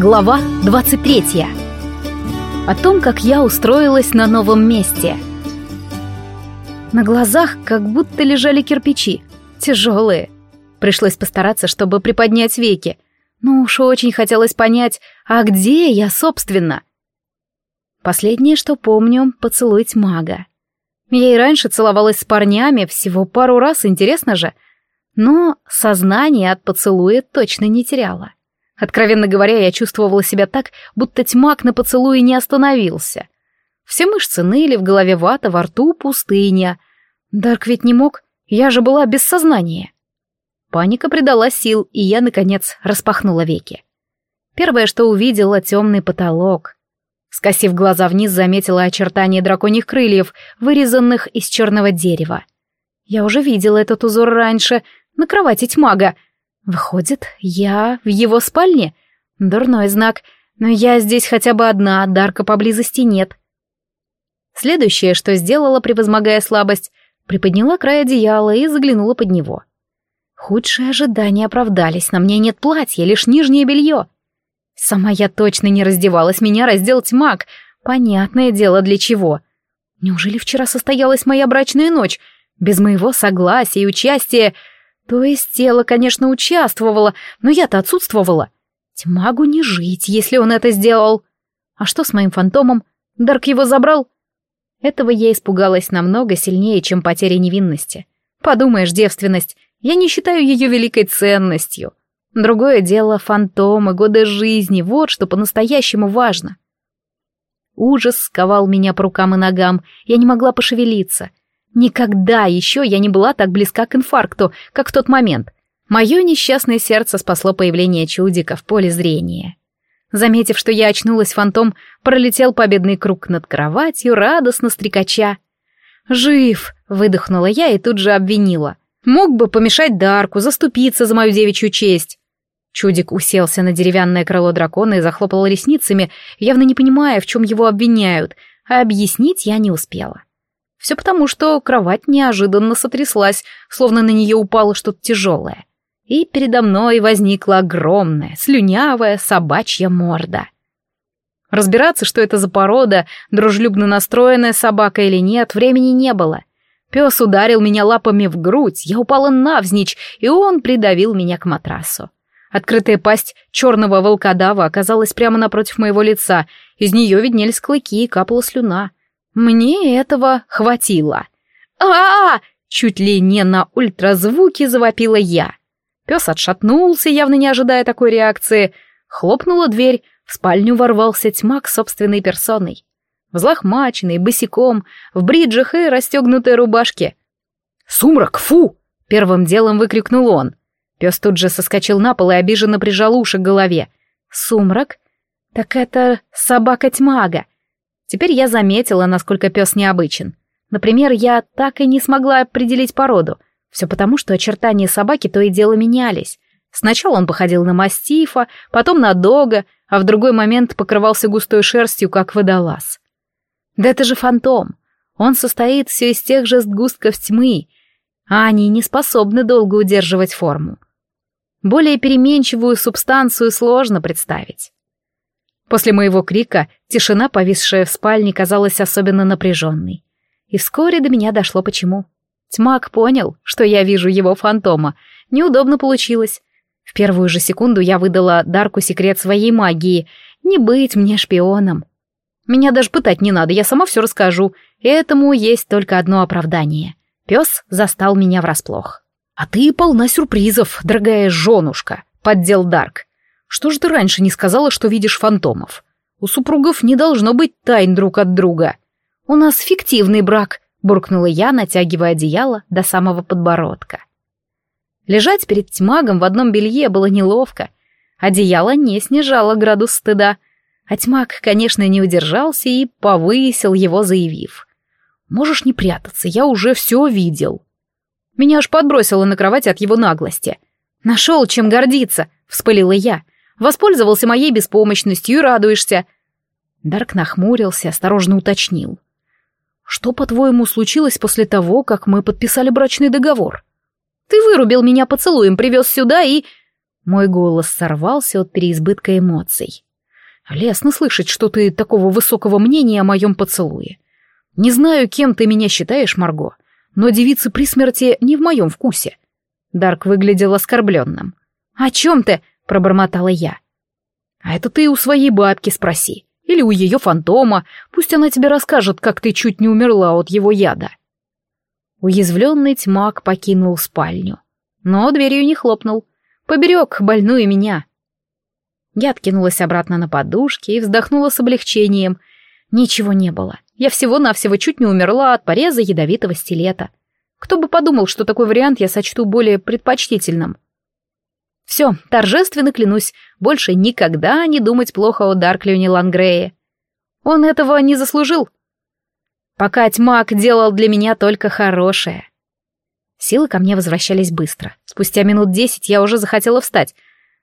Глава 23. О том, как я устроилась на новом месте. На глазах как будто лежали кирпичи, тяжелые. Пришлось постараться, чтобы приподнять веки. Ну уж очень хотелось понять, а где я, собственно? Последнее, что помню, поцелуй мага. Я и раньше целовалась с парнями, всего пару раз, интересно же. Но сознание от поцелуя точно не теряла. Откровенно говоря, я чувствовала себя так, будто тьмак на поцелуе не остановился. Все мышцы ныли, в голове вата, во рту пустыня. Дарк ведь не мог, я же была без сознания. Паника придала сил, и я, наконец, распахнула веки. Первое, что увидела, темный потолок. Скосив глаза вниз, заметила очертания драконьих крыльев, вырезанных из черного дерева. Я уже видела этот узор раньше, на кровати тьмага — Выходит, я в его спальне? Дурной знак, но я здесь хотя бы одна, Дарка поблизости нет. Следующее, что сделала, превозмогая слабость, приподняла край одеяла и заглянула под него. Худшие ожидания оправдались, на мне нет платья, лишь нижнее белье. Сама я точно не раздевалась, меня раздел тьмак. Понятное дело, для чего. Неужели вчера состоялась моя брачная ночь? Без моего согласия и участия то есть тело, конечно, участвовало, но я-то отсутствовала. Тьмагу не жить, если он это сделал. А что с моим фантомом? Дарк его забрал? Этого я испугалась намного сильнее, чем потеря невинности. Подумаешь, девственность, я не считаю ее великой ценностью. Другое дело — фантомы, годы жизни, вот что по-настоящему важно. Ужас сковал меня по рукам и ногам, я не могла пошевелиться. Никогда еще я не была так близка к инфаркту, как в тот момент. Мое несчастное сердце спасло появление чудика в поле зрения. Заметив, что я очнулась, фантом пролетел победный круг над кроватью, радостно стрекача. «Жив!» — выдохнула я и тут же обвинила. «Мог бы помешать Дарку, заступиться за мою девичью честь». Чудик уселся на деревянное крыло дракона и захлопал ресницами, явно не понимая, в чем его обвиняют, а объяснить я не успела. Все потому, что кровать неожиданно сотряслась, словно на нее упало что-то тяжелое. И передо мной возникла огромная, слюнявая собачья морда. Разбираться, что это за порода, дружелюбно настроенная собака или нет, времени не было. Пес ударил меня лапами в грудь, я упала навзничь, и он придавил меня к матрасу. Открытая пасть черного волкодава оказалась прямо напротив моего лица, из нее виднелись клыки и капала слюна. Мне этого хватило. а а, -а Чуть ли не на ультразвуке завопила я. Пес отшатнулся, явно не ожидая такой реакции. Хлопнула дверь, в спальню ворвался тьмак собственной персоной. Взлохмаченный, босиком, в бриджах и расстегнутой рубашке. «Сумрак, фу!» — первым делом выкрикнул он. Пес тут же соскочил на пол и обиженно прижал уши к голове. «Сумрак? Так это собака-тьмага. Теперь я заметила, насколько пес необычен. Например, я так и не смогла определить породу. Все потому, что очертания собаки то и дело менялись. Сначала он походил на мастифа, потом на дога, а в другой момент покрывался густой шерстью, как водолаз. Да это же фантом. Он состоит все из тех же сгустков тьмы, а они не способны долго удерживать форму. Более переменчивую субстанцию сложно представить. После моего крика тишина, повисшая в спальне, казалась особенно напряженной. И вскоре до меня дошло почему. Тьмак понял, что я вижу его фантома. Неудобно получилось. В первую же секунду я выдала Дарку секрет своей магии. Не быть мне шпионом. Меня даже пытать не надо, я сама все расскажу. Этому есть только одно оправдание. Пес застал меня врасплох. «А ты полна сюрпризов, дорогая женушка», — поддел Дарк. Что же ты раньше не сказала, что видишь фантомов? У супругов не должно быть тайн друг от друга. У нас фиктивный брак, буркнула я, натягивая одеяло до самого подбородка. Лежать перед тьмагом в одном белье было неловко. Одеяло не снижало градус стыда. А тьмак, конечно, не удержался и повысил его, заявив. «Можешь не прятаться, я уже все видел». Меня аж подбросило на кровать от его наглости. «Нашел, чем гордиться», — вспылила я. Воспользовался моей беспомощностью и радуешься». Дарк нахмурился, осторожно уточнил. «Что, по-твоему, случилось после того, как мы подписали брачный договор? Ты вырубил меня поцелуем, привез сюда и...» Мой голос сорвался от переизбытка эмоций. Лестно слышать, что ты такого высокого мнения о моем поцелуе. Не знаю, кем ты меня считаешь, Марго, но девицы при смерти не в моем вкусе. Дарк выглядел оскорбленным. «О чем ты?» — пробормотала я. «А это ты у своей бабки спроси. Или у ее фантома. Пусть она тебе расскажет, как ты чуть не умерла от его яда». Уязвленный тьмак покинул спальню. Но дверью не хлопнул. Поберег больную меня. Я откинулась обратно на подушки и вздохнула с облегчением. Ничего не было. Я всего-навсего чуть не умерла от пореза ядовитого стилета. Кто бы подумал, что такой вариант я сочту более предпочтительным. Все, торжественно клянусь, больше никогда не думать плохо о Дарклюне Лангрее. Он этого не заслужил. Пока тьмак делал для меня только хорошее. Силы ко мне возвращались быстро. Спустя минут десять я уже захотела встать.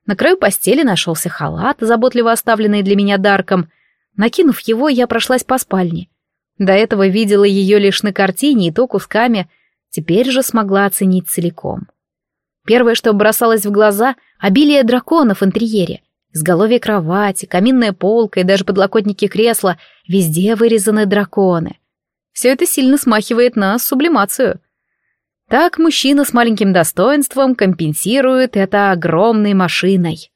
На краю постели нашелся халат, заботливо оставленный для меня Дарком. Накинув его, я прошлась по спальне. До этого видела ее лишь на картине и то кусками, теперь же смогла оценить целиком. Первое, что бросалось в глаза — обилие драконов в интерьере. Изголовье кровати, каминная полка и даже подлокотники кресла — везде вырезаны драконы. Все это сильно смахивает на сублимацию. Так мужчина с маленьким достоинством компенсирует это огромной машиной.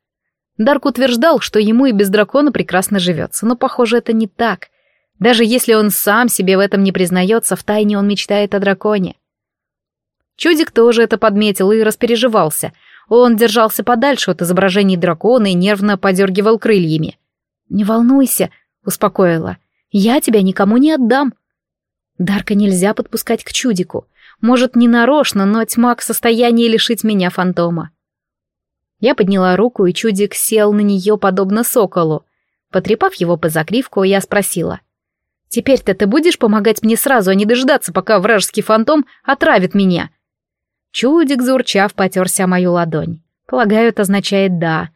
Дарк утверждал, что ему и без дракона прекрасно живется, но, похоже, это не так. Даже если он сам себе в этом не признается, втайне он мечтает о драконе. Чудик тоже это подметил и распереживался. Он держался подальше от изображений дракона и нервно подергивал крыльями. «Не волнуйся», — успокоила. «Я тебя никому не отдам». Дарка нельзя подпускать к чудику. Может, не нарочно, но тьма к состоянии лишить меня фантома. Я подняла руку, и чудик сел на нее, подобно соколу. Потрепав его по закривку, я спросила. «Теперь-то ты будешь помогать мне сразу, а не дождаться, пока вражеский фантом отравит меня?» Чудик, заурчав, потерся мою ладонь. Полагаю, это означает «да».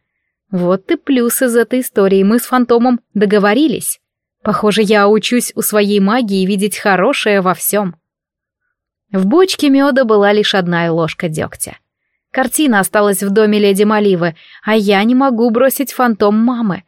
Вот и плюс из этой истории. Мы с фантомом договорились. Похоже, я учусь у своей магии видеть хорошее во всем. В бочке меда была лишь одна ложка дегтя. Картина осталась в доме леди Маливы, а я не могу бросить фантом мамы.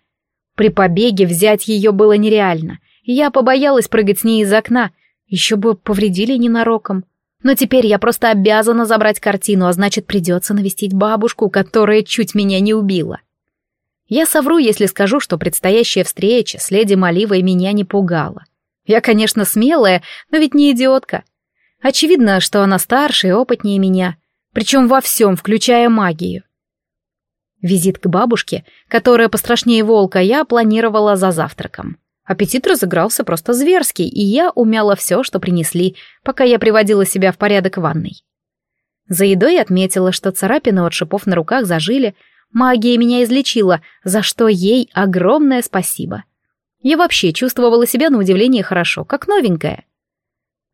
При побеге взять ее было нереально. Я побоялась прыгать с ней из окна, еще бы повредили ненароком. Но теперь я просто обязана забрать картину, а значит, придется навестить бабушку, которая чуть меня не убила. Я совру, если скажу, что предстоящая встреча с леди Маливой меня не пугала. Я, конечно, смелая, но ведь не идиотка. Очевидно, что она старше и опытнее меня, причем во всем, включая магию. Визит к бабушке, которая пострашнее волка, я планировала за завтраком. Аппетит разыгрался просто зверский, и я умяла все, что принесли, пока я приводила себя в порядок ванной. За едой отметила, что царапины от шипов на руках зажили, магия меня излечила, за что ей огромное спасибо. Я вообще чувствовала себя на удивление хорошо, как новенькая.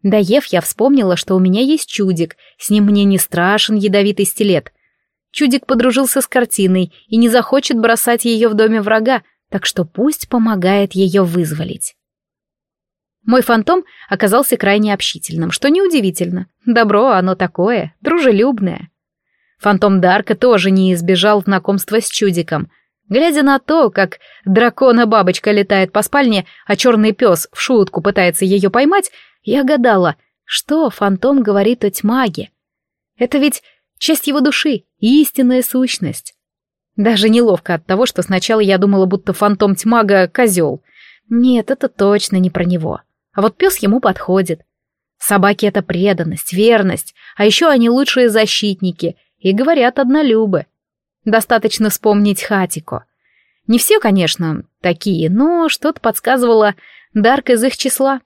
Доев, я вспомнила, что у меня есть чудик, с ним мне не страшен ядовитый стилет. Чудик подружился с картиной и не захочет бросать ее в доме врага, так что пусть помогает ее вызволить. Мой фантом оказался крайне общительным, что неудивительно. Добро оно такое, дружелюбное. Фантом Дарка тоже не избежал знакомства с чудиком. Глядя на то, как дракона-бабочка летает по спальне, а черный пес в шутку пытается ее поймать, я гадала, что фантом говорит о тьмаге. Это ведь часть его души, истинная сущность. Даже неловко от того, что сначала я думала, будто фантом тьмага — козел. Нет, это точно не про него. А вот пес ему подходит. Собаки — это преданность, верность, а еще они лучшие защитники и говорят однолюбы. Достаточно вспомнить Хатико. Не все, конечно, такие, но что-то подсказывало Дарк из их числа.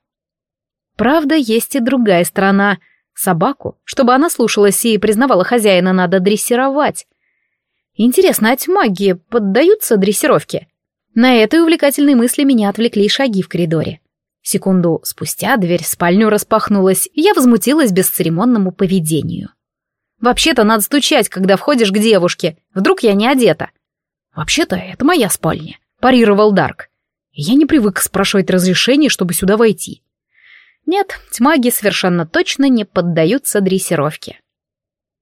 Правда, есть и другая сторона. Собаку, чтобы она слушалась и признавала хозяина, надо дрессировать. Интересно, а магии поддаются дрессировке? На этой увлекательной мысли меня отвлекли шаги в коридоре. Секунду спустя дверь в спальню распахнулась, и я возмутилась бесцеремонному поведению. «Вообще-то надо стучать, когда входишь к девушке. Вдруг я не одета?» «Вообще-то это моя спальня», — парировал Дарк. «Я не привык спрашивать разрешение, чтобы сюда войти. Нет, тьмаги совершенно точно не поддаются дрессировке.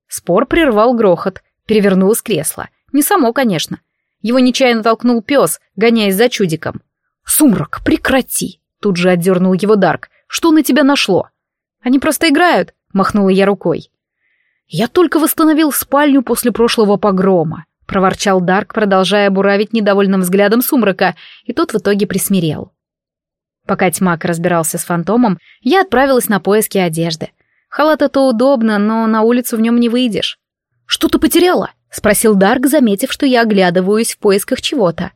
Спор прервал грохот, перевернулось кресло. Не само, конечно. Его нечаянно толкнул пес, гоняясь за чудиком. «Сумрак, прекрати!» Тут же отдернул его Дарк. «Что на тебя нашло?» «Они просто играют», — махнула я рукой. «Я только восстановил спальню после прошлого погрома», — проворчал Дарк, продолжая буравить недовольным взглядом сумрака, и тот в итоге присмирел. Пока тьмак разбирался с фантомом, я отправилась на поиски одежды. Халат это удобно, но на улицу в нем не выйдешь. «Что ты потеряла?» — спросил Дарк, заметив, что я оглядываюсь в поисках чего-то.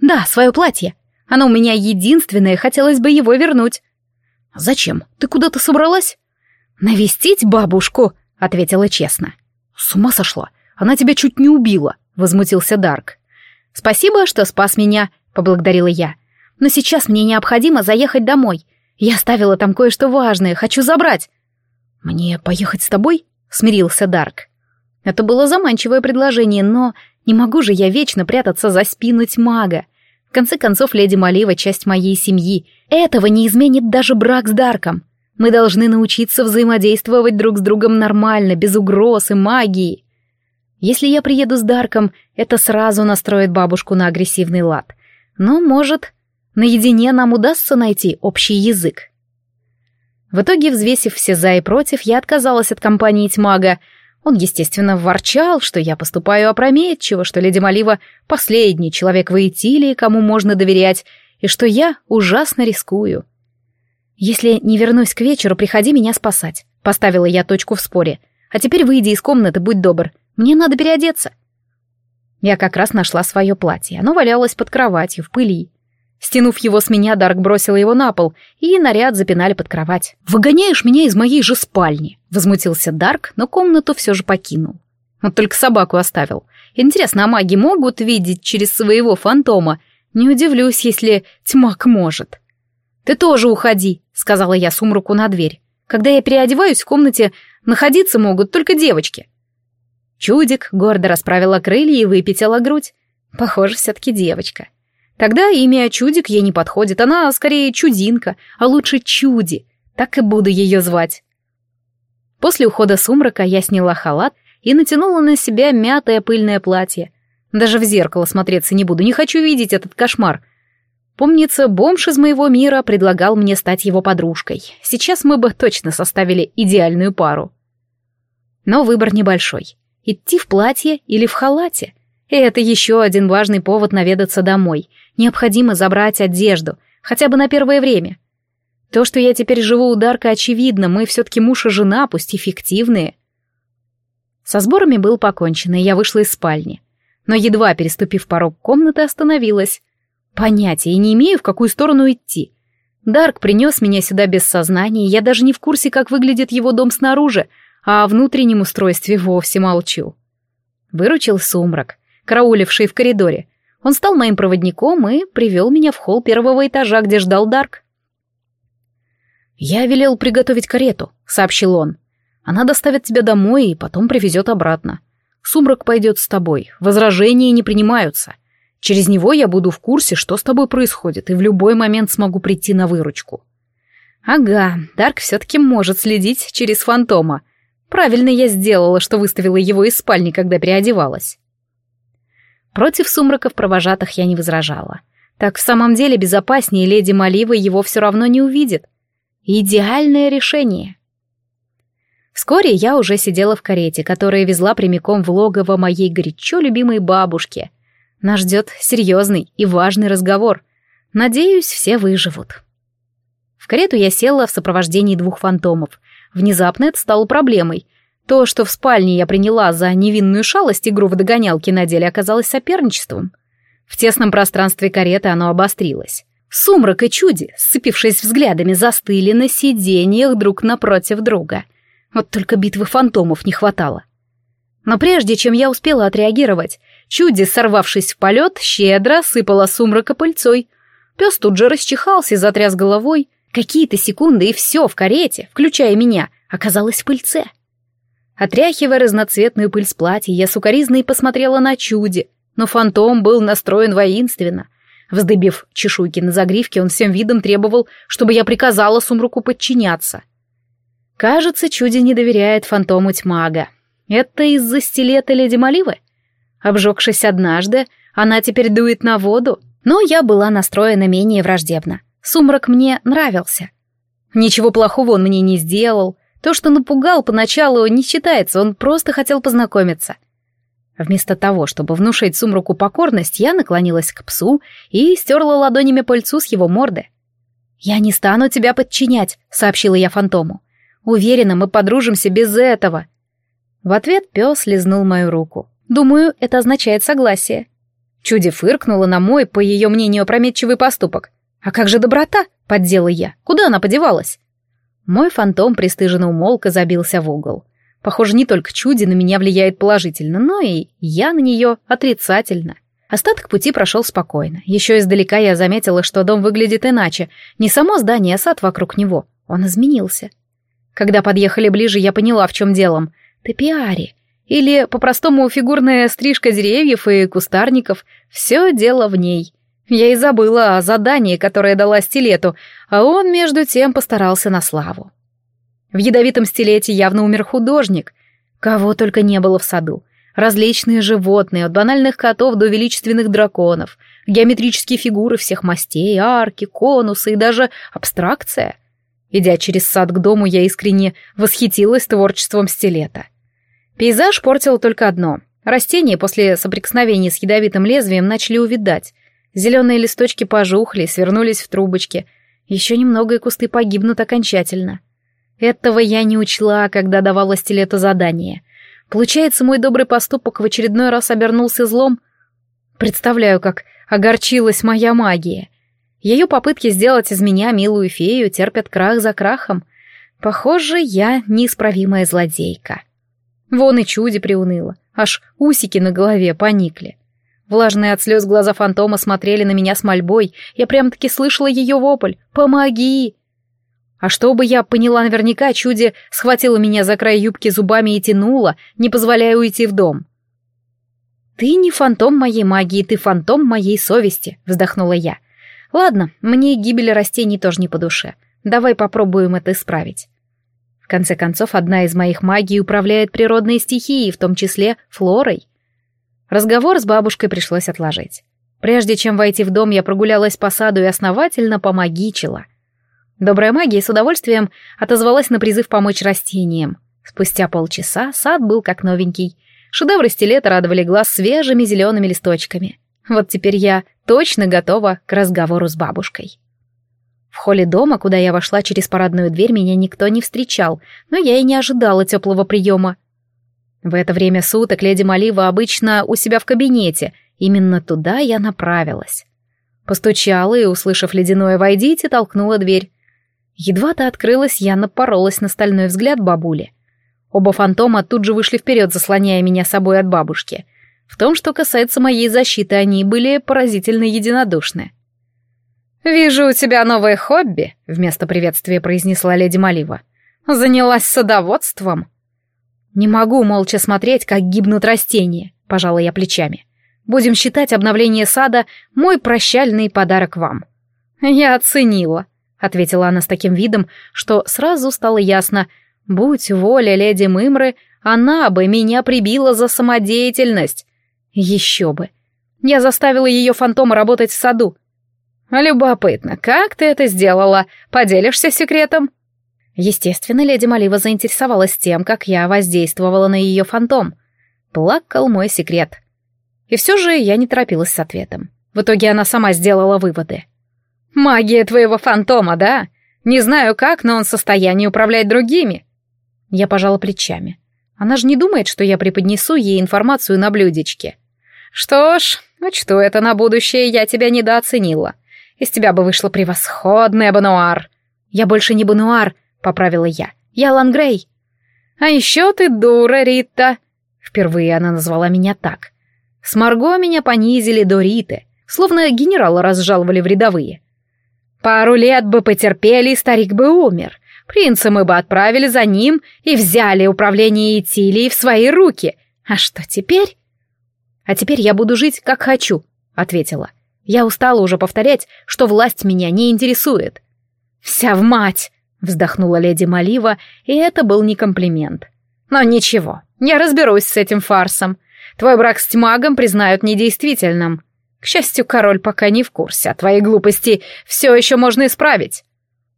«Да, свое платье. Оно у меня единственное, хотелось бы его вернуть». «Зачем? Ты куда-то собралась?» «Навестить бабушку», — ответила честно. «С ума сошла. Она тебя чуть не убила», — возмутился Дарк. «Спасибо, что спас меня», — поблагодарила я. «Но сейчас мне необходимо заехать домой. Я оставила там кое-что важное, хочу забрать». «Мне поехать с тобой?» — смирился Дарк. Это было заманчивое предложение, но не могу же я вечно прятаться за спину тьмага. В конце концов, леди Малива — часть моей семьи. Этого не изменит даже брак с Дарком. Мы должны научиться взаимодействовать друг с другом нормально, без угроз и магии. Если я приеду с Дарком, это сразу настроит бабушку на агрессивный лад. Но, может, наедине нам удастся найти общий язык. В итоге, взвесив все за и против, я отказалась от компании Тьмага — он, естественно, ворчал, что я поступаю опрометчиво, что леди Малива — последний человек в Итилии, кому можно доверять, и что я ужасно рискую. «Если не вернусь к вечеру, приходи меня спасать», — поставила я точку в споре. «А теперь выйди из комнаты, будь добр. Мне надо переодеться». Я как раз нашла свое платье. Оно валялось под кроватью, в пыли. Стянув его с меня, Дарк бросил его на пол, и наряд запинали под кровать. «Выгоняешь меня из моей же спальни!» — возмутился Дарк, но комнату все же покинул. Вот только собаку оставил. Интересно, а маги могут видеть через своего фантома? Не удивлюсь, если тьмак может. «Ты тоже уходи», — сказала я сумруку на дверь. «Когда я переодеваюсь в комнате, находиться могут только девочки». Чудик гордо расправила крылья и выпятила грудь. Похоже, все-таки девочка. Тогда имя Чудик ей не подходит, она скорее Чудинка, а лучше Чуди. Так и буду ее звать. После ухода сумрака я сняла халат и натянула на себя мятое пыльное платье. Даже в зеркало смотреться не буду, не хочу видеть этот кошмар. Помнится, бомж из моего мира предлагал мне стать его подружкой. Сейчас мы бы точно составили идеальную пару. Но выбор небольшой. Идти в платье или в халате. И это еще один важный повод наведаться домой. Необходимо забрать одежду, хотя бы на первое время. То, что я теперь живу у Дарка, очевидно, мы все-таки муж и жена, пусть эффективные. Со сборами было покончено, и я вышла из спальни. Но едва переступив порог комнаты, остановилась. Понятия не имею, в какую сторону идти. Дарк принес меня сюда без сознания, я даже не в курсе, как выглядит его дом снаружи, а о внутреннем устройстве вовсе молчу. Выручил сумрак карауливший в коридоре. Он стал моим проводником и привел меня в холл первого этажа, где ждал Дарк. «Я велел приготовить карету», — сообщил он. «Она доставит тебя домой и потом привезет обратно. Сумрак пойдет с тобой, возражения не принимаются. Через него я буду в курсе, что с тобой происходит, и в любой момент смогу прийти на выручку». «Ага, Дарк все-таки может следить через фантома. Правильно я сделала, что выставила его из спальни, когда переодевалась». Против сумраков провожатых я не возражала. Так в самом деле безопаснее леди Малива его все равно не увидит. Идеальное решение. Вскоре я уже сидела в карете, которая везла прямиком в логово моей горячо любимой бабушки. Нас ждет серьезный и важный разговор. Надеюсь, все выживут. В карету я села в сопровождении двух фантомов. Внезапно это стало проблемой — то, что в спальне я приняла за невинную шалость игру в догонялки, на деле оказалось соперничеством. В тесном пространстве кареты оно обострилось. Сумрак и чуди, сцепившись взглядами, застыли на сиденьях друг напротив друга. Вот только битвы фантомов не хватало. Но прежде чем я успела отреагировать, чуди, сорвавшись в полет, щедро сыпала сумрака пыльцой. Пес тут же расчихался и затряс головой. Какие-то секунды, и все в карете, включая меня, оказалось в пыльце. Отряхивая разноцветную пыль с платья, я сукоризной посмотрела на чуди, но фантом был настроен воинственно. Вздыбив чешуйки на загривке, он всем видом требовал, чтобы я приказала сумруку подчиняться. Кажется, чуди не доверяет фантому тьмага. Это из-за стилета леди Маливы? Обжегшись однажды, Она теперь дует на воду. Но я была настроена менее враждебно. Сумрак мне нравился. Ничего плохого он мне не сделал. То, что напугал поначалу, не считается, он просто хотел познакомиться. Вместо того, чтобы внушить сумраку покорность, я наклонилась к псу и стерла ладонями пыльцу с его морды. «Я не стану тебя подчинять», — сообщила я фантому. «Уверена, мы подружимся без этого». В ответ пес лизнул мою руку. Думаю, это означает согласие. Чуди фыркнула на мой, по ее мнению, опрометчивый поступок. «А как же доброта?» — поддела я. «Куда она подевалась?» Мой фантом пристыженно умолк и забился в угол. Похоже, не только чуди на меня влияет положительно, но и я на нее отрицательно. Остаток пути прошел спокойно. Еще издалека я заметила, что дом выглядит иначе. Не само здание, а сад вокруг него. Он изменился. Когда подъехали ближе, я поняла, в чем делом. Топиари. Или, по-простому, фигурная стрижка деревьев и кустарников. Все дело в ней. Я и забыла о задании, которое дала стилету, а он, между тем, постарался на славу. В ядовитом стилете явно умер художник. Кого только не было в саду. Различные животные, от банальных котов до величественных драконов, геометрические фигуры всех мастей, арки, конусы и даже абстракция. Идя через сад к дому, я искренне восхитилась творчеством стилета. Пейзаж портил только одно. Растения после соприкосновения с ядовитым лезвием начали увидать. Зеленые листочки пожухли, свернулись в трубочки. Еще немного и кусты погибнут окончательно. Этого я не учла, когда давала стилету задание. Получается, мой добрый поступок в очередной раз обернулся злом? Представляю, как огорчилась моя магия. Ее попытки сделать из меня милую фею терпят крах за крахом. Похоже, я неисправимая злодейка. Вон и чуди приуныло, аж усики на голове поникли. Влажные от слез глаза фантома смотрели на меня с мольбой. Я прям-таки слышала ее вопль «Помоги!» А чтобы я поняла наверняка, чуди схватила меня за край юбки зубами и тянула, не позволяя уйти в дом. «Ты не фантом моей магии, ты фантом моей совести», — вздохнула я. «Ладно, мне гибель растений тоже не по душе. Давай попробуем это исправить». В конце концов, одна из моих магий управляет природные стихии, в том числе флорой. Разговор с бабушкой пришлось отложить. Прежде чем войти в дом, я прогулялась по саду и основательно помогичила. Добрая магия с удовольствием отозвалась на призыв помочь растениям. Спустя полчаса сад был как новенький. Шедевры стилета радовали глаз свежими зелеными листочками. Вот теперь я точно готова к разговору с бабушкой. В холле дома, куда я вошла через парадную дверь, меня никто не встречал, но я и не ожидала теплого приема. В это время суток леди Малива обычно у себя в кабинете, именно туда я направилась. Постучала и, услышав ледяное «войдите», толкнула дверь. Едва то открылась, я напоролась на стальной взгляд бабули. Оба фантома тут же вышли вперед, заслоняя меня собой от бабушки. В том, что касается моей защиты, они были поразительно единодушны. «Вижу, у тебя новое хобби», — вместо приветствия произнесла леди Малива. «Занялась садоводством?» «Не могу молча смотреть, как гибнут растения», — пожала я плечами. «Будем считать обновление сада мой прощальный подарок вам». «Я оценила», ответила она с таким видом, что сразу стало ясно. Будь воля леди Мымры, она бы меня прибила за самодеятельность. Еще бы. Я заставила ее фантома работать в саду. Любопытно, как ты это сделала? Поделишься секретом? Естественно, леди Малива заинтересовалась тем, как я воздействовала на ее фантом. Плакал мой секрет. И все же я не торопилась с ответом. В итоге она сама сделала выводы. «Магия твоего фантома, да? Не знаю как, но он в состоянии управлять другими». Я пожала плечами. Она же не думает, что я преподнесу ей информацию на блюдечке. «Что ж, учту это на будущее, я тебя недооценила. Из тебя бы вышло превосходное бануар». «Я больше не бануар», — поправила я. «Я Лангрей». «А еще ты дура, Рита». Впервые она назвала меня так. С Марго меня понизили до Риты, словно генерала разжаловали в рядовые. Пару лет бы потерпели, и старик бы умер. Принца мы бы отправили за ним и взяли управление Итилией в свои руки. А что теперь? А теперь я буду жить, как хочу, ответила. Я устала уже повторять, что власть меня не интересует. Вся в мать, вздохнула леди Малива, и это был не комплимент. Но ничего, я разберусь с этим фарсом. Твой брак с тьмагом признают недействительным. К счастью, король пока не в курсе, а твои глупости все еще можно исправить.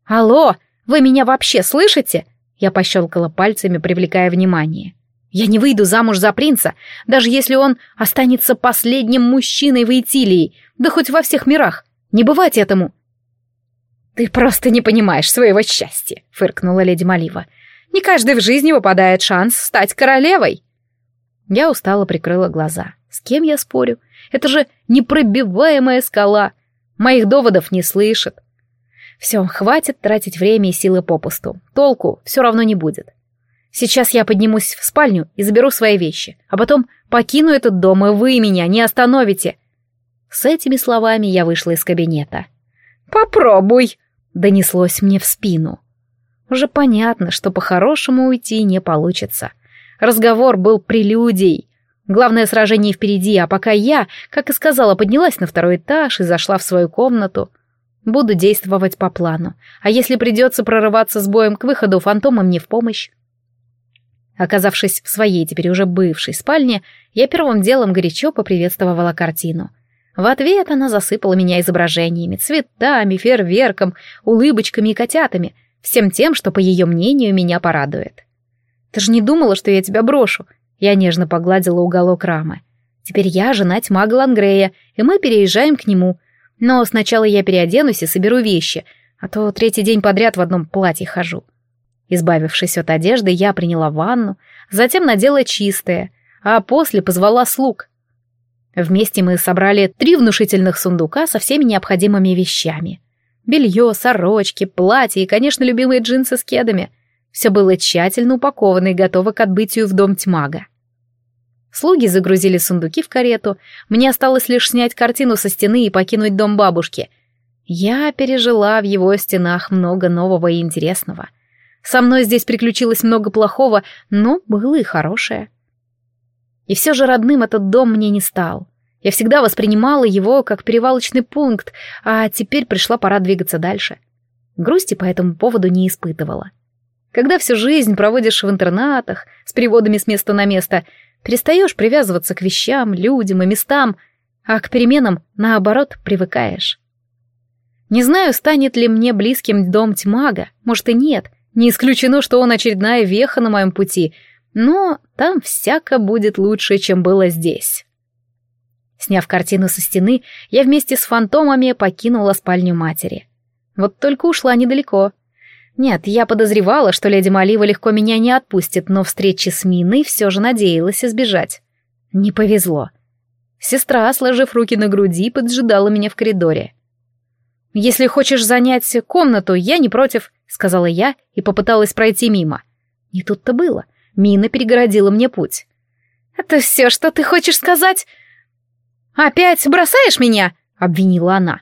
Алло, вы меня вообще слышите? Я пощелкала пальцами, привлекая внимание. Я не выйду замуж за принца, даже если он останется последним мужчиной в Итилии, да хоть во всех мирах. Не бывать этому. Ты просто не понимаешь своего счастья, фыркнула леди Малива. Не каждый в жизни выпадает шанс стать королевой. Я устало прикрыла глаза. С кем я спорю? Это же непробиваемая скала. Моих доводов не слышит. Все, хватит тратить время и силы попусту. Толку все равно не будет. Сейчас я поднимусь в спальню и заберу свои вещи, а потом покину этот дом, и вы меня не остановите. С этими словами я вышла из кабинета. «Попробуй!» — донеслось мне в спину. Уже понятно, что по-хорошему уйти не получится. Разговор был прелюдией. Главное сражение впереди, а пока я, как и сказала, поднялась на второй этаж и зашла в свою комнату. Буду действовать по плану. А если придется прорываться с боем к выходу, фантомы мне в помощь. Оказавшись в своей теперь уже бывшей спальне, я первым делом горячо поприветствовала картину. В ответ она засыпала меня изображениями, цветами, фейерверком, улыбочками и котятами, всем тем, что, по ее мнению, меня порадует. «Ты же не думала, что я тебя брошу?» Я нежно погладила уголок рамы. «Теперь я жена мага Лангрея, и мы переезжаем к нему. Но сначала я переоденусь и соберу вещи, а то третий день подряд в одном платье хожу». Избавившись от одежды, я приняла ванну, затем надела чистое, а после позвала слуг. Вместе мы собрали три внушительных сундука со всеми необходимыми вещами. Белье, сорочки, платья и, конечно, любимые джинсы с кедами. Все было тщательно упаковано и готово к отбытию в дом тьмага. Слуги загрузили сундуки в карету, мне осталось лишь снять картину со стены и покинуть дом бабушки. Я пережила в его стенах много нового и интересного. Со мной здесь приключилось много плохого, но было и хорошее. И все же родным этот дом мне не стал. Я всегда воспринимала его как перевалочный пункт, а теперь пришла пора двигаться дальше. Грусти по этому поводу не испытывала. Когда всю жизнь проводишь в интернатах, с переводами с места на место, перестаешь привязываться к вещам, людям и местам, а к переменам, наоборот, привыкаешь. Не знаю, станет ли мне близким дом тьмага, может и нет, не исключено, что он очередная веха на моем пути, но там всяко будет лучше, чем было здесь. Сняв картину со стены, я вместе с фантомами покинула спальню матери. Вот только ушла недалеко. Нет, я подозревала, что леди Малива легко меня не отпустит, но встречи с Миной все же надеялась избежать. Не повезло. Сестра, сложив руки на груди, поджидала меня в коридоре. «Если хочешь занять комнату, я не против», — сказала я и попыталась пройти мимо. Не тут-то было. Мина перегородила мне путь. «Это все, что ты хочешь сказать?» «Опять бросаешь меня?» — обвинила она.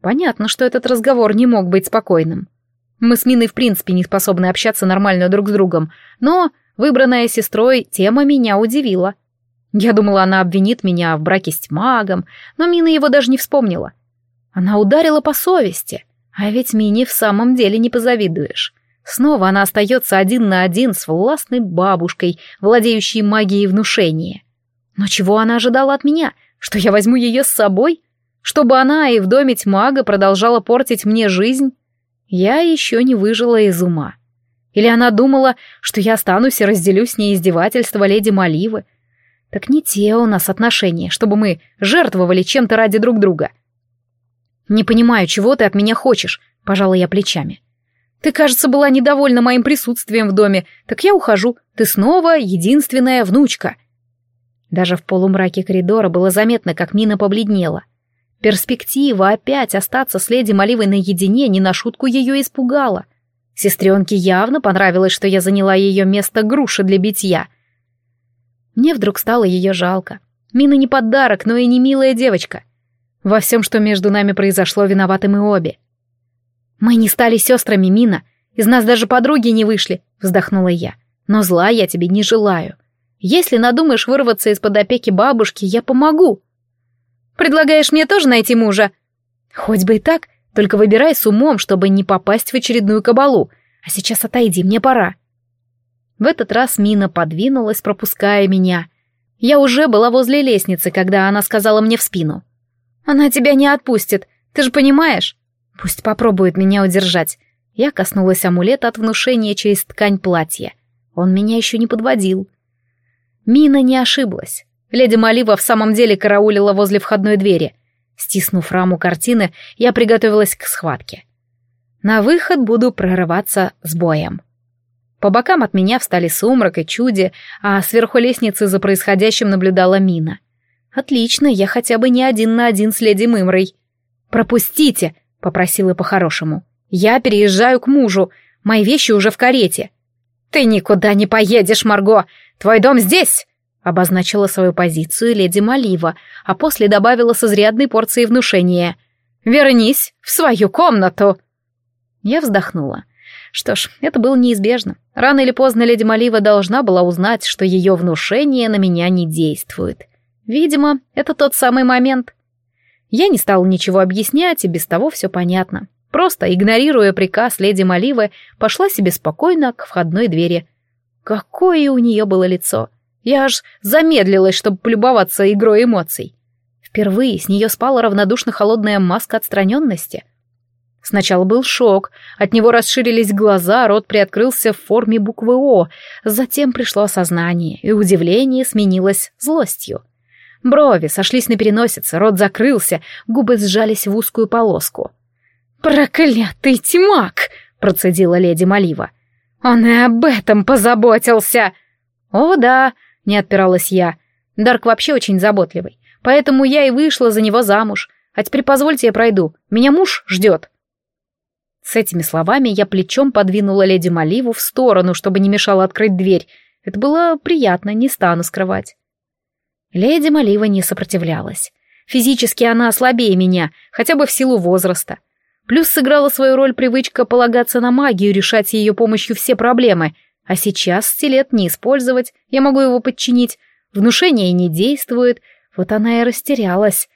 Понятно, что этот разговор не мог быть спокойным. Мы с Миной в принципе не способны общаться нормально друг с другом, но выбранная сестрой тема меня удивила. Я думала, она обвинит меня в браке с магом, но Мина его даже не вспомнила. Она ударила по совести, а ведь Мине в самом деле не позавидуешь. Снова она остается один на один с властной бабушкой, владеющей магией внушения. Но чего она ожидала от меня? Что я возьму ее с собой? Чтобы она и в доме тьмага продолжала портить мне жизнь? Я еще не выжила из ума. Или она думала, что я останусь и разделю с ней издевательства леди Маливы? Так не те у нас отношения, чтобы мы жертвовали чем-то ради друг друга. Не понимаю, чего ты от меня хочешь, пожала я плечами. Ты, кажется, была недовольна моим присутствием в доме, так я ухожу. Ты снова единственная внучка. Даже в полумраке коридора было заметно, как Мина побледнела. Перспектива опять остаться с леди Маливой наедине не на шутку ее испугала. Сестренке явно понравилось, что я заняла ее место груши для битья. Мне вдруг стало ее жалко. Мина не подарок, но и не милая девочка. Во всем, что между нами произошло, виноваты мы обе. «Мы не стали сестрами, Мина. Из нас даже подруги не вышли», — вздохнула я. «Но зла я тебе не желаю. Если надумаешь вырваться из-под опеки бабушки, я помогу. Предлагаешь мне тоже найти мужа? Хоть бы и так, только выбирай с умом, чтобы не попасть в очередную кабалу. А сейчас отойди, мне пора. В этот раз Мина подвинулась, пропуская меня. Я уже была возле лестницы, когда она сказала мне в спину. «Она тебя не отпустит, ты же понимаешь?» «Пусть попробует меня удержать». Я коснулась амулета от внушения через ткань платья. Он меня еще не подводил. Мина не ошиблась. Леди Малива в самом деле караулила возле входной двери. Стиснув раму картины, я приготовилась к схватке. На выход буду прорываться с боем. По бокам от меня встали сумрак и чуди, а сверху лестницы за происходящим наблюдала Мина. Отлично, я хотя бы не один на один с леди Мымрой. «Пропустите!» — попросила по-хорошему. «Я переезжаю к мужу. Мои вещи уже в карете». «Ты никуда не поедешь, Марго! Твой дом здесь!» Обозначила свою позицию леди Малива, а после добавила с изрядной порцией внушения. «Вернись в свою комнату!» Я вздохнула. Что ж, это было неизбежно. Рано или поздно леди Малива должна была узнать, что ее внушение на меня не действует. Видимо, это тот самый момент. Я не стала ничего объяснять, и без того все понятно. Просто, игнорируя приказ леди Маливы, пошла себе спокойно к входной двери. Какое у нее было лицо! Я аж замедлилась, чтобы полюбоваться игрой эмоций. Впервые с нее спала равнодушно холодная маска отстраненности. Сначала был шок, от него расширились глаза, рот приоткрылся в форме буквы «О», затем пришло осознание, и удивление сменилось злостью. Брови сошлись на переносице, рот закрылся, губы сжались в узкую полоску. «Проклятый тьмак!» — процедила леди Малива. «Он и об этом позаботился!» «О, да!» не отпиралась я. Дарк вообще очень заботливый, поэтому я и вышла за него замуж. А теперь позвольте я пройду, меня муж ждет. С этими словами я плечом подвинула леди Маливу в сторону, чтобы не мешало открыть дверь. Это было приятно, не стану скрывать. Леди Малива не сопротивлялась. Физически она слабее меня, хотя бы в силу возраста. Плюс сыграла свою роль привычка полагаться на магию, решать с ее помощью все проблемы — а сейчас стилет не использовать, я могу его подчинить. Внушение не действует, вот она и растерялась.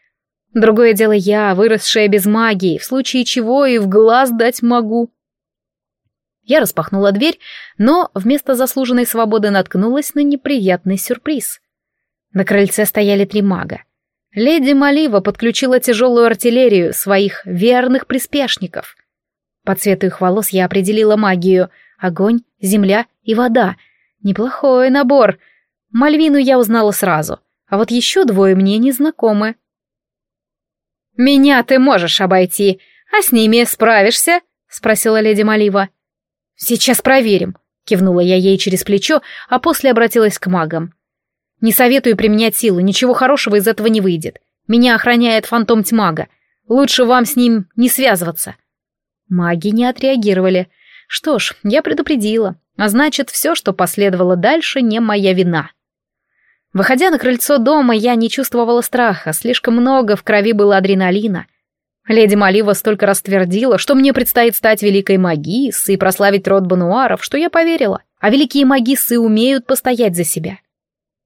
Другое дело я, выросшая без магии, в случае чего и в глаз дать могу. Я распахнула дверь, но вместо заслуженной свободы наткнулась на неприятный сюрприз. На крыльце стояли три мага. Леди Малива подключила тяжелую артиллерию своих верных приспешников. По цвету их волос я определила магию — огонь, земля и вода. Неплохой набор. Мальвину я узнала сразу, а вот еще двое мне не знакомы. «Меня ты можешь обойти, а с ними справишься?» — спросила леди Малива. «Сейчас проверим», — кивнула я ей через плечо, а после обратилась к магам. «Не советую применять силу, ничего хорошего из этого не выйдет. Меня охраняет фантом тьмага. Лучше вам с ним не связываться». Маги не отреагировали — что ж, я предупредила, а значит, все, что последовало дальше, не моя вина. Выходя на крыльцо дома, я не чувствовала страха, слишком много в крови было адреналина. Леди Малива столько раз твердила, что мне предстоит стать великой магиссой и прославить род Бануаров, что я поверила, а великие магиссы умеют постоять за себя.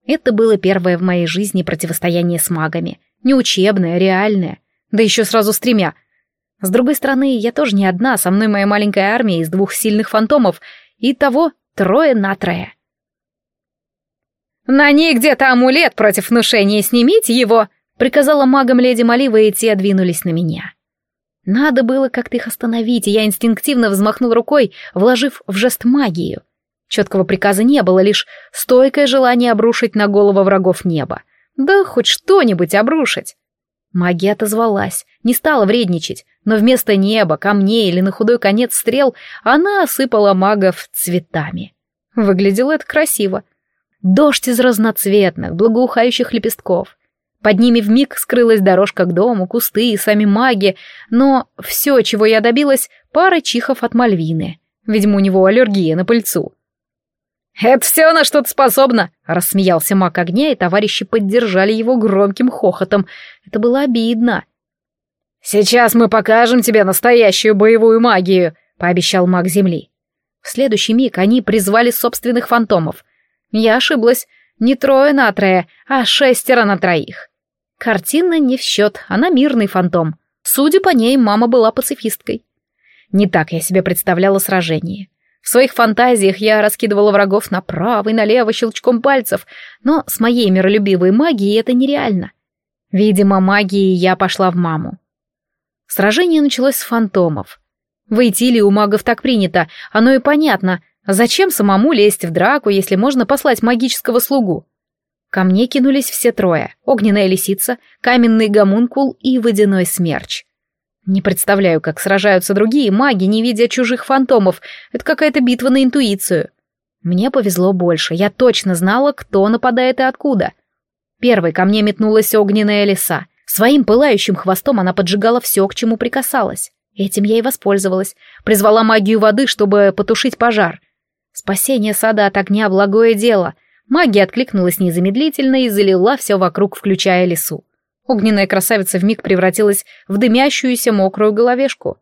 Это было первое в моей жизни противостояние с магами. Не учебное, реальное. Да еще сразу с тремя — с другой стороны, я тоже не одна, со мной моя маленькая армия из двух сильных фантомов, и того трое на трое. «На ней где-то амулет против внушения, снимите его!» приказала магам леди Малива, и те двинулись на меня. Надо было как-то их остановить, и я инстинктивно взмахнул рукой, вложив в жест магию. Четкого приказа не было, лишь стойкое желание обрушить на голову врагов небо. Да хоть что-нибудь обрушить. Магия отозвалась, не стала вредничать, но вместо неба, камней или на худой конец стрел она осыпала магов цветами. Выглядело это красиво. Дождь из разноцветных, благоухающих лепестков. Под ними вмиг скрылась дорожка к дому, кусты и сами маги, но все, чего я добилась, пара чихов от Мальвины. Видимо, у него аллергия на пыльцу. «Это все, на что ты способна!» — рассмеялся маг огня, и товарищи поддержали его громким хохотом. Это было обидно. «Сейчас мы покажем тебе настоящую боевую магию», — пообещал маг Земли. В следующий миг они призвали собственных фантомов. Я ошиблась. Не трое на трое, а шестеро на троих. Картина не в счет, она мирный фантом. Судя по ней, мама была пацифисткой. Не так я себе представляла сражение. В своих фантазиях я раскидывала врагов направо и налево щелчком пальцев, но с моей миролюбивой магией это нереально. Видимо, магией я пошла в маму. Сражение началось с фантомов. В Эйтиле у магов так принято, оно и понятно. Зачем самому лезть в драку, если можно послать магического слугу? Ко мне кинулись все трое. Огненная лисица, каменный гомункул и водяной смерч. Не представляю, как сражаются другие маги, не видя чужих фантомов. Это какая-то битва на интуицию. Мне повезло больше. Я точно знала, кто нападает и откуда. Первой ко мне метнулась огненная лиса. Своим пылающим хвостом она поджигала все, к чему прикасалась. Этим я и воспользовалась. Призвала магию воды, чтобы потушить пожар. Спасение сада от огня — благое дело. Магия откликнулась незамедлительно и залила все вокруг, включая лесу. Огненная красавица вмиг превратилась в дымящуюся мокрую головешку.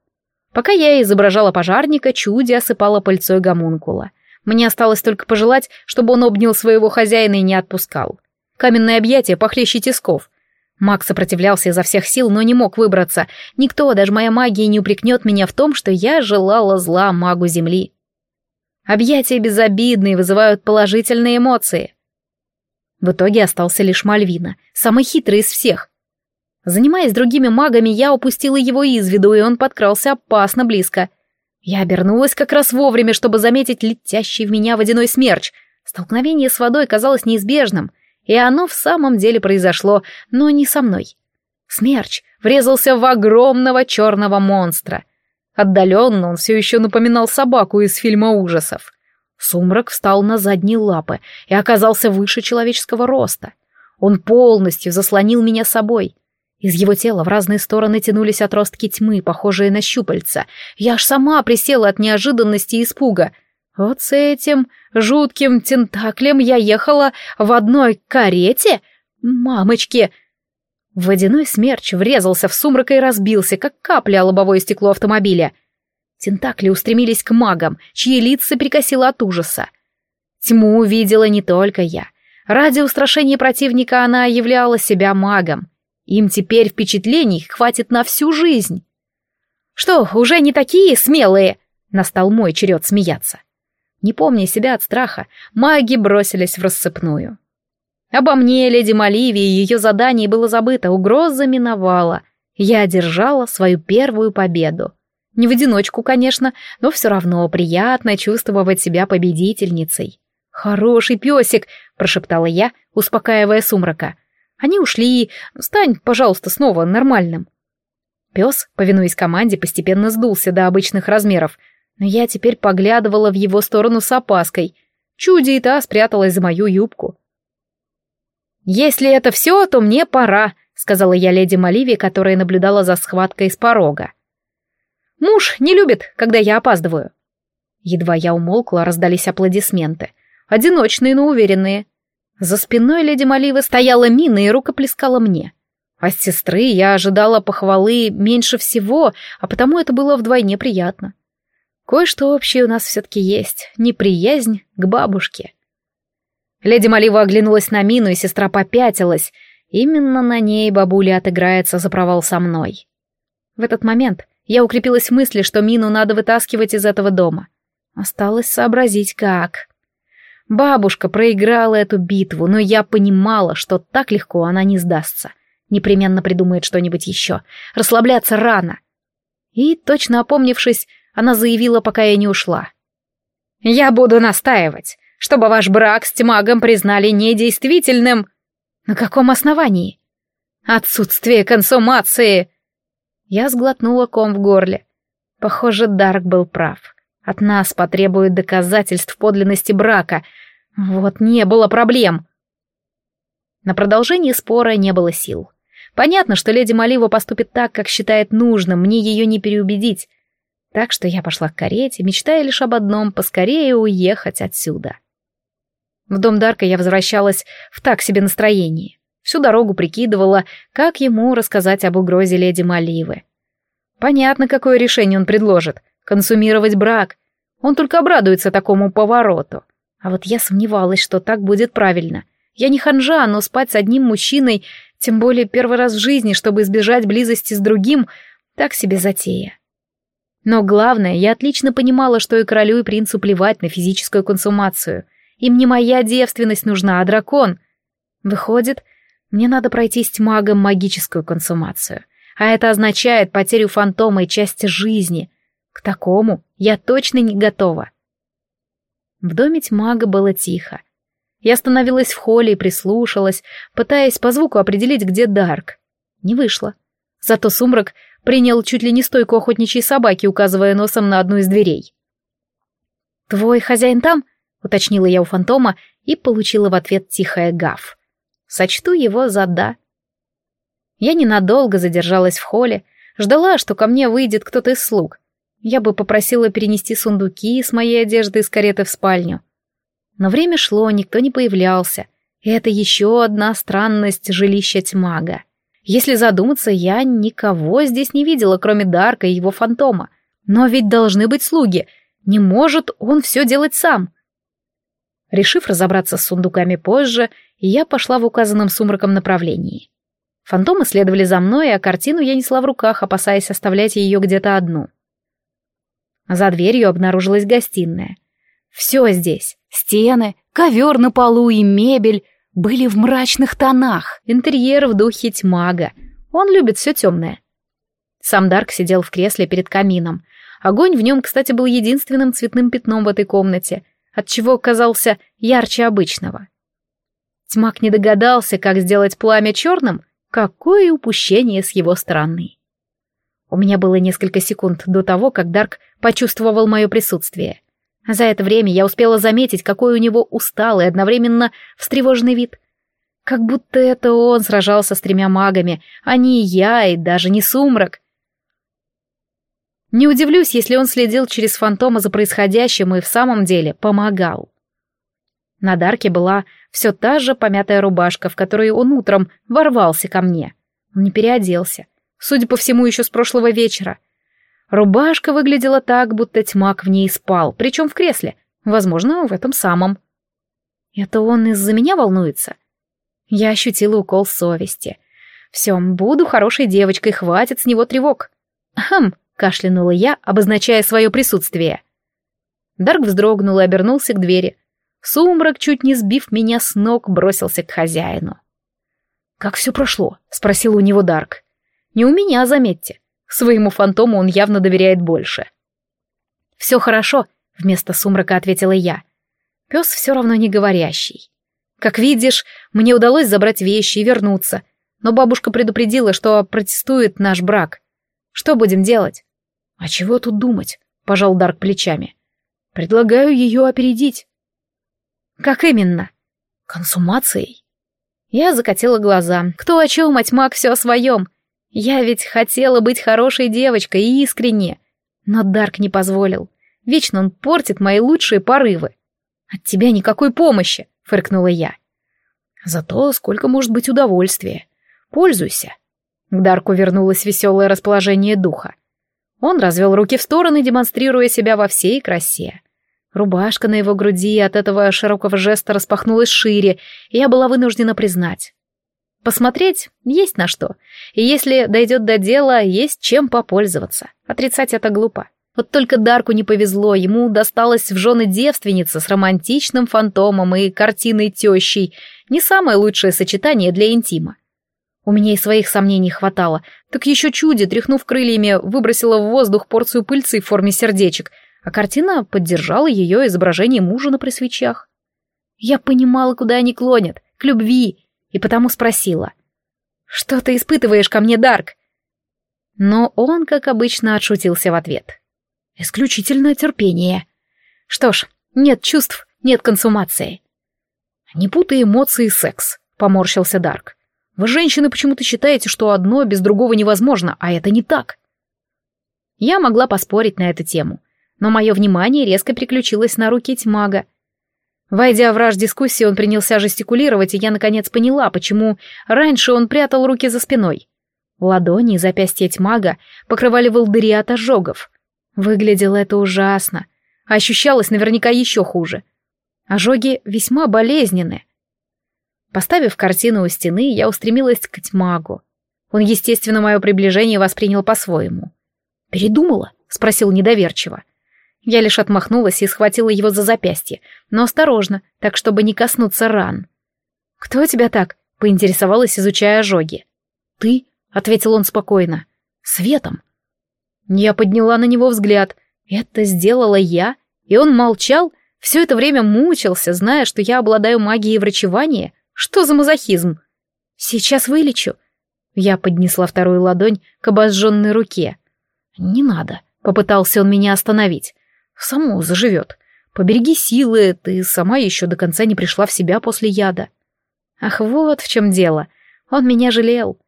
Пока я изображала пожарника, чуди осыпала пыльцой гомункула. Мне осталось только пожелать, чтобы он обнял своего хозяина и не отпускал. Каменные объятия похлеще тисков. Маг сопротивлялся изо всех сил, но не мог выбраться. Никто, даже моя магия, не упрекнет меня в том, что я желала зла магу Земли. Объятия безобидные, вызывают положительные эмоции. В итоге остался лишь Мальвина, самый хитрый из всех. Занимаясь другими магами, я упустила его из виду, и он подкрался опасно близко. Я обернулась как раз вовремя, чтобы заметить летящий в меня водяной смерч. Столкновение с водой казалось неизбежным, и оно в самом деле произошло, но не со мной. Смерч врезался в огромного черного монстра. Отдаленно он все еще напоминал собаку из фильма ужасов. Сумрак встал на задние лапы и оказался выше человеческого роста. Он полностью заслонил меня собой — из его тела в разные стороны тянулись отростки тьмы, похожие на щупальца. Я аж сама присела от неожиданности и испуга. Вот с этим жутким тентаклем я ехала в одной карете? Мамочки! Водяной смерч врезался в сумрак и разбился, как капля о лобовое стекло автомобиля. Тентакли устремились к магам, чьи лица перекосило от ужаса. Тьму увидела не только я. Ради устрашения противника она являла себя магом. Им теперь впечатлений хватит на всю жизнь. Что, уже не такие смелые? Настал мой черед смеяться. Не помня себя от страха, маги бросились в рассыпную. Обо мне, леди Маливии, ее задание было забыто, угроза миновала. Я одержала свою первую победу. Не в одиночку, конечно, но все равно приятно чувствовать себя победительницей. «Хороший песик!» — прошептала я, успокаивая сумрака. Они ушли. Стань, пожалуйста, снова нормальным. Пес, повинуясь команде, постепенно сдулся до обычных размеров, но я теперь поглядывала в его сторону с опаской. Чуди и та спряталась за мою юбку. «Если это все, то мне пора», — сказала я леди Маливи, которая наблюдала за схваткой с порога. «Муж не любит, когда я опаздываю». Едва я умолкла, раздались аплодисменты. Одиночные, но уверенные. За спиной леди Маливы стояла Мина и рукоплескала мне. А с сестры я ожидала похвалы меньше всего, а потому это было вдвойне приятно. Кое-что общее у нас все-таки есть — неприязнь к бабушке. Леди Малива оглянулась на Мину, и сестра попятилась. Именно на ней бабуля отыграется за провал со мной. В этот момент я укрепилась в мысли, что Мину надо вытаскивать из этого дома. Осталось сообразить, как. Бабушка проиграла эту битву, но я понимала, что так легко она не сдастся. Непременно придумает что-нибудь еще. Расслабляться рано. И, точно опомнившись, она заявила, пока я не ушла. «Я буду настаивать, чтобы ваш брак с Тимагом признали недействительным». «На каком основании?» «Отсутствие консумации». Я сглотнула ком в горле. Похоже, Дарк был прав. От нас потребуют доказательств подлинности брака. Вот не было проблем. На продолжение спора не было сил. Понятно, что леди Малива поступит так, как считает нужным, мне ее не переубедить. Так что я пошла к карете, мечтая лишь об одном — поскорее уехать отсюда. В дом Дарка я возвращалась в так себе настроении. Всю дорогу прикидывала, как ему рассказать об угрозе леди Маливы. Понятно, какое решение он предложит консумировать брак. Он только обрадуется такому повороту. А вот я сомневалась, что так будет правильно. Я не ханжа, но спать с одним мужчиной, тем более первый раз в жизни, чтобы избежать близости с другим, так себе затея. Но главное, я отлично понимала, что и королю, и принцу плевать на физическую консумацию. Им не моя девственность нужна, а дракон. Выходит, мне надо пройти с магом магическую консумацию. А это означает потерю фантома и части жизни. К такому я точно не готова. В доме тьмага было тихо. Я остановилась в холле и прислушалась, пытаясь по звуку определить, где Дарк. Не вышло. Зато сумрак принял чуть ли не стойку охотничьей собаки, указывая носом на одну из дверей. «Твой хозяин там?» — уточнила я у фантома и получила в ответ тихое гав. «Сочту его за «да». Я ненадолго задержалась в холле, ждала, что ко мне выйдет кто-то из слуг. Я бы попросила перенести сундуки с моей одеждой из кареты в спальню. Но время шло, никто не появлялся, и это еще одна странность жилища тьмага. Если задуматься, я никого здесь не видела, кроме Дарка и его фантома. Но ведь должны быть слуги. Не может он все делать сам. Решив разобраться с сундуками позже, я пошла в указанном сумраком направлении. Фантомы следовали за мной, а картину я несла в руках, опасаясь оставлять ее где-то одну. За дверью обнаружилась гостиная. Все здесь — стены, ковер на полу и мебель — были в мрачных тонах, интерьер в духе тьмага. Он любит все темное. Сам Дарк сидел в кресле перед камином. Огонь в нем, кстати, был единственным цветным пятном в этой комнате, отчего казался ярче обычного. Тьмак не догадался, как сделать пламя черным. Какое упущение с его стороны. У меня было несколько секунд до того, как Дарк почувствовал мое присутствие. За это время я успела заметить, какой у него усталый, одновременно встревоженный вид. Как будто это он сражался с тремя магами, а не я и даже не сумрак. Не удивлюсь, если он следил через фантома за происходящим и в самом деле помогал. На Дарке была все та же помятая рубашка, в которой он утром ворвался ко мне. Он не переоделся. Судя по всему, еще с прошлого вечера. Рубашка выглядела так, будто тьмак в ней спал, причем в кресле, возможно, в этом самом. Это он из-за меня волнуется? Я ощутила укол совести. Все, буду хорошей девочкой, хватит с него тревог. Хм, кашлянула я, обозначая свое присутствие. Дарк вздрогнул и обернулся к двери. Сумрак, чуть не сбив меня с ног, бросился к хозяину. «Как все прошло?» — спросил у него Дарк. «Не у меня, заметьте. Своему фантому он явно доверяет больше. «Все хорошо», — вместо сумрака ответила я. Пес все равно не говорящий. Как видишь, мне удалось забрать вещи и вернуться, но бабушка предупредила, что протестует наш брак. Что будем делать? А чего тут думать? Пожал Дарк плечами. Предлагаю ее опередить. Как именно? Консумацией. Я закатила глаза. Кто о чем, а тьмак все о своем. Я ведь хотела быть хорошей девочкой и искренне. Но Дарк не позволил. Вечно он портит мои лучшие порывы. От тебя никакой помощи, фыркнула я. Зато сколько может быть удовольствия. Пользуйся. К Дарку вернулось веселое расположение духа. Он развел руки в стороны, демонстрируя себя во всей красе. Рубашка на его груди от этого широкого жеста распахнулась шире, и я была вынуждена признать. Посмотреть есть на что. И если дойдет до дела, есть чем попользоваться. Отрицать это глупо. Вот только Дарку не повезло, ему досталась в жены девственница с романтичным фантомом и картиной тещей. Не самое лучшее сочетание для интима. У меня и своих сомнений хватало. Так еще чуди, тряхнув крыльями, выбросила в воздух порцию пыльцы в форме сердечек, а картина поддержала ее изображение мужа на пресвечах. Я понимала, куда они клонят, к любви, и потому спросила. «Что ты испытываешь ко мне, Дарк?» Но он, как обычно, отшутился в ответ. «Исключительное терпение. Что ж, нет чувств, нет консумации». «Не путай эмоции и секс», — поморщился Дарк. «Вы, женщины, почему-то считаете, что одно без другого невозможно, а это не так». Я могла поспорить на эту тему, но мое внимание резко переключилось на руки тьмага, Войдя в раж дискуссии, он принялся жестикулировать, и я наконец поняла, почему раньше он прятал руки за спиной. Ладони и запястья тьмага покрывали волдыри от ожогов. Выглядело это ужасно, ощущалось наверняка еще хуже. Ожоги весьма болезненны. Поставив картину у стены, я устремилась к тьмагу. Он, естественно, мое приближение воспринял по-своему. «Передумала?» — спросил недоверчиво. Я лишь отмахнулась и схватила его за запястье, но осторожно, так чтобы не коснуться ран. «Кто тебя так?» — поинтересовалась, изучая ожоги. «Ты?» — ответил он спокойно. «Светом». Я подняла на него взгляд. Это сделала я, и он молчал, все это время мучился, зная, что я обладаю магией врачевания. Что за мазохизм? «Сейчас вылечу». Я поднесла вторую ладонь к обожженной руке. «Не надо», — попытался он меня остановить. «Само заживет. Побереги силы, ты сама еще до конца не пришла в себя после яда». Ах, вот в чем дело. Он меня жалел.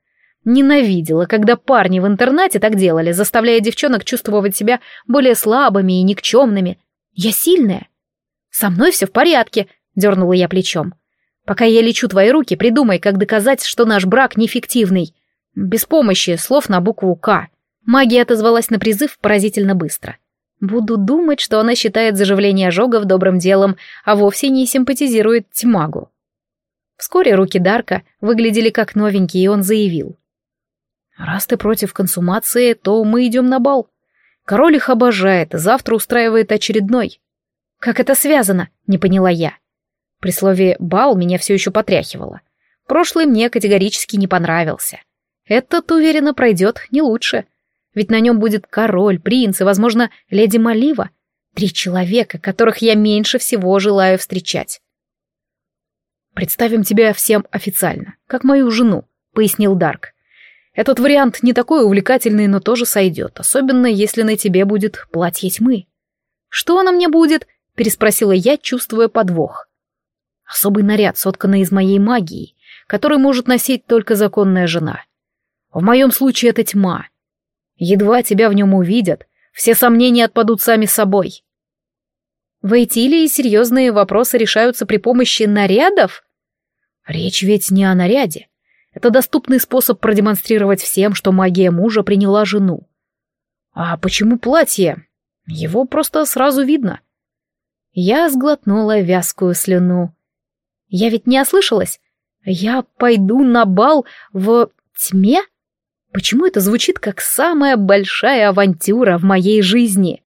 Ненавидела, когда парни в интернате так делали, заставляя девчонок чувствовать себя более слабыми и никчемными. Я сильная. Со мной все в порядке, дернула я плечом. Пока я лечу твои руки, придумай, как доказать, что наш брак неэффективный. Без помощи слов на букву «К». Магия отозвалась на призыв поразительно быстро. Буду думать, что она считает заживление ожогов добрым делом, а вовсе не симпатизирует тьмагу. Вскоре руки Дарка выглядели как новенькие, и он заявил. «Раз ты против консумации, то мы идем на бал. Король их обожает, завтра устраивает очередной». «Как это связано?» — не поняла я. При слове «бал» меня все еще потряхивало. Прошлый мне категорически не понравился. Этот, уверенно, пройдет не лучше. Ведь на нем будет король, принц и, возможно, леди Малива. Три человека, которых я меньше всего желаю встречать. «Представим тебя всем официально, как мою жену», — пояснил Дарк. «Этот вариант не такой увлекательный, но тоже сойдет, особенно если на тебе будет платье тьмы». «Что на мне будет?» — переспросила я, чувствуя подвох. Особый наряд, сотканный из моей магии, который может носить только законная жена. В моем случае это тьма. Едва тебя в нем увидят, все сомнения отпадут сами собой. В Эйтилии серьезные вопросы решаются при помощи нарядов? Речь ведь не о наряде. Это доступный способ продемонстрировать всем, что магия мужа приняла жену. А почему платье? Его просто сразу видно. Я сглотнула вязкую слюну. Я ведь не ослышалась. Я пойду на бал в тьме? Почему это звучит как самая большая авантюра в моей жизни?